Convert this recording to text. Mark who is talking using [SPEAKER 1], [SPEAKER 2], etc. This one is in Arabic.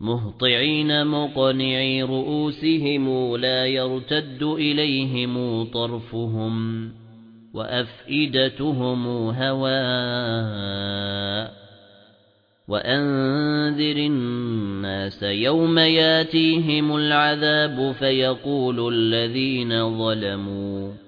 [SPEAKER 1] مهطعين مقنعي رؤوسهم لا يرتد إليهم طرفهم وأفئدتهم هواء وأنذر الناس يوم ياتيهم العذاب فيقول الذين ظلموا